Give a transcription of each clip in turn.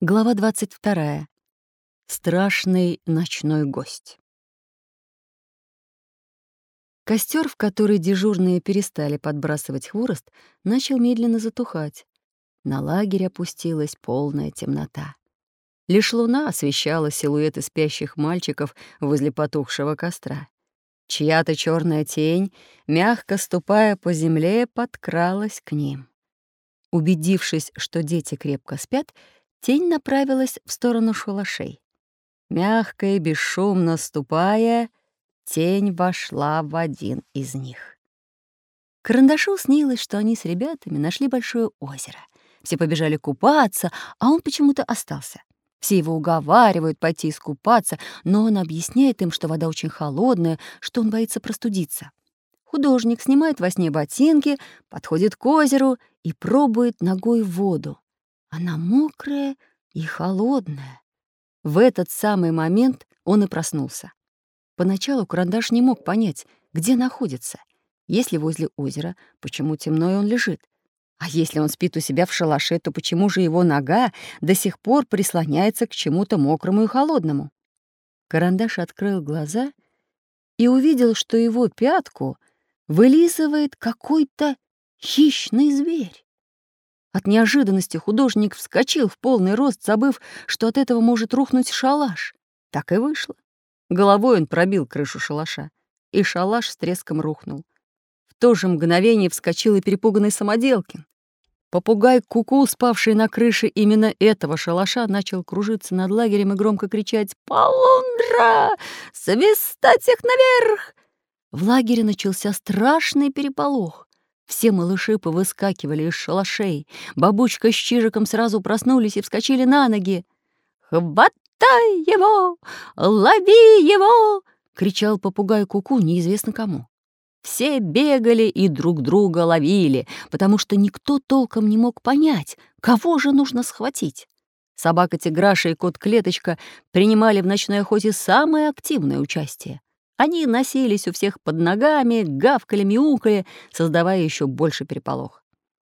Глава 22. Страшный ночной гость. Костер, в который дежурные перестали подбрасывать хворост, начал медленно затухать. На лагерь опустилась полная темнота. Лишь луна освещала силуэты спящих мальчиков возле потухшего костра. Чья-то черная тень, мягко ступая по земле, подкралась к ним. Убедившись, что дети крепко спят, Тень направилась в сторону шалашей. Мягко и бесшумно ступая, тень вошла в один из них. Карандашу снилось, что они с ребятами нашли большое озеро. Все побежали купаться, а он почему-то остался. Все его уговаривают пойти искупаться, но он объясняет им, что вода очень холодная, что он боится простудиться. Художник снимает во сне ботинки, подходит к озеру и пробует ногой воду. Она мокрая и холодная. В этот самый момент он и проснулся. Поначалу карандаш не мог понять, где находится. Если возле озера, почему темно и он лежит? А если он спит у себя в шалаше, то почему же его нога до сих пор прислоняется к чему-то мокрому и холодному? Карандаш открыл глаза и увидел, что его пятку вылизывает какой-то хищный зверь. От неожиданности художник вскочил в полный рост, забыв, что от этого может рухнуть шалаш. Так и вышло. Головой он пробил крышу шалаша, и шалаш с треском рухнул. В то же мгновение вскочил и перепуганный самоделкин. Попугай Куку, -ку, спавший на крыше именно этого шалаша, начал кружиться над лагерем и громко кричать «Полундра! Свистать их наверх!» В лагере начался страшный переполох. Все малыши повыскакивали из шалашей. Бабучка с Чижиком сразу проснулись и вскочили на ноги. «Хватай его! Лови его!» — кричал попугай Куку неизвестно кому. Все бегали и друг друга ловили, потому что никто толком не мог понять, кого же нужно схватить. Собака Тиграша и кот Клеточка принимали в ночной охоте самое активное участие. Они носились у всех под ногами, гавкали, мяукали, создавая еще больше переполох.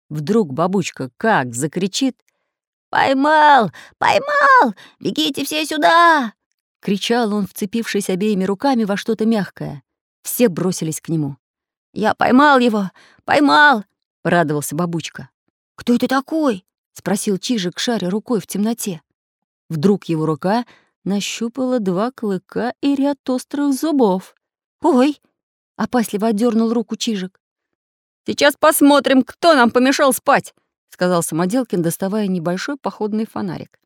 Вдруг бабучка как закричит «Поймал! Поймал! Бегите все сюда!» Кричал он, вцепившись обеими руками во что-то мягкое. Все бросились к нему. «Я поймал его! Поймал!» — радовался бабучка. «Кто это такой?» — спросил Чижик, шаря рукой в темноте. Вдруг его рука нащупала два клыка и ряд острых зубов. «Ой!» — опасливо отдернул руку Чижик. «Сейчас посмотрим, кто нам помешал спать!» — сказал Самоделкин, доставая небольшой походный фонарик.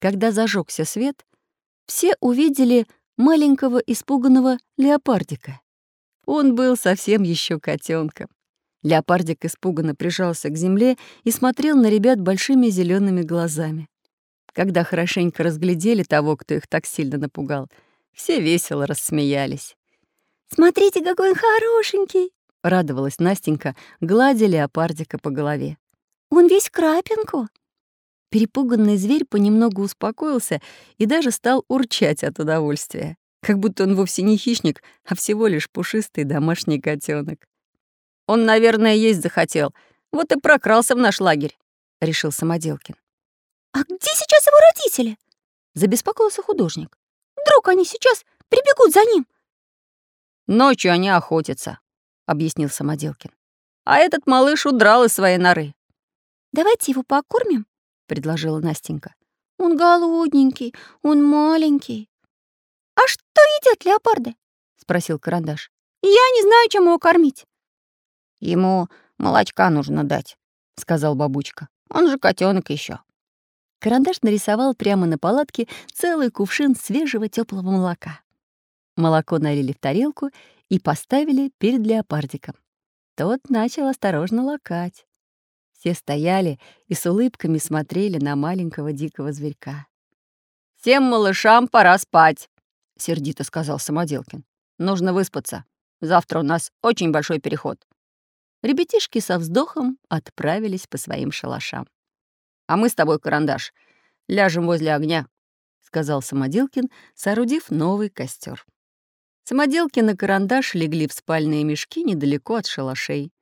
Когда зажегся свет, все увидели маленького испуганного леопардика. Он был совсем еще котенком. Леопардик испуганно прижался к земле и смотрел на ребят большими зелеными глазами. Когда хорошенько разглядели того, кто их так сильно напугал, все весело рассмеялись. «Смотрите, какой он хорошенький!» — радовалась Настенька, гладя леопардика по голове. «Он весь крапинку!» Перепуганный зверь понемногу успокоился и даже стал урчать от удовольствия, как будто он вовсе не хищник, а всего лишь пушистый домашний котенок. «Он, наверное, есть захотел, вот и прокрался в наш лагерь», — решил Самоделкин. «А где сейчас его родители?» — забеспокоился художник. «Вдруг они сейчас прибегут за ним?» «Ночью они охотятся», — объяснил Самоделкин. «А этот малыш удрал из своей норы». «Давайте его покормим», — предложила Настенька. «Он голодненький, он маленький». «А что едят леопарды?» — спросил Карандаш. «Я не знаю, чем его кормить». «Ему молочка нужно дать», — сказал бабучка. «Он же котенок еще. Карандаш нарисовал прямо на палатке целый кувшин свежего теплого молока. Молоко налили в тарелку и поставили перед леопардиком. Тот начал осторожно лакать. Все стояли и с улыбками смотрели на маленького дикого зверька. «Всем малышам пора спать», — сердито сказал Самоделкин. «Нужно выспаться. Завтра у нас очень большой переход». Ребятишки со вздохом отправились по своим шалашам. А мы с тобой, карандаш, ляжем возле огня», — сказал Самоделкин, соорудив новый костер. Самоделкин и карандаш легли в спальные мешки недалеко от шалашей.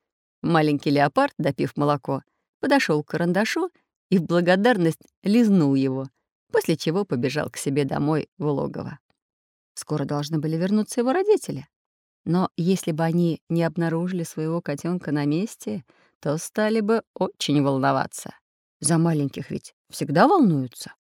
Маленький леопард, допив молоко, подошел к карандашу и в благодарность лизнул его, после чего побежал к себе домой в логово. Скоро должны были вернуться его родители. Но если бы они не обнаружили своего котенка на месте, то стали бы очень волноваться. За маленьких ведь всегда волнуются.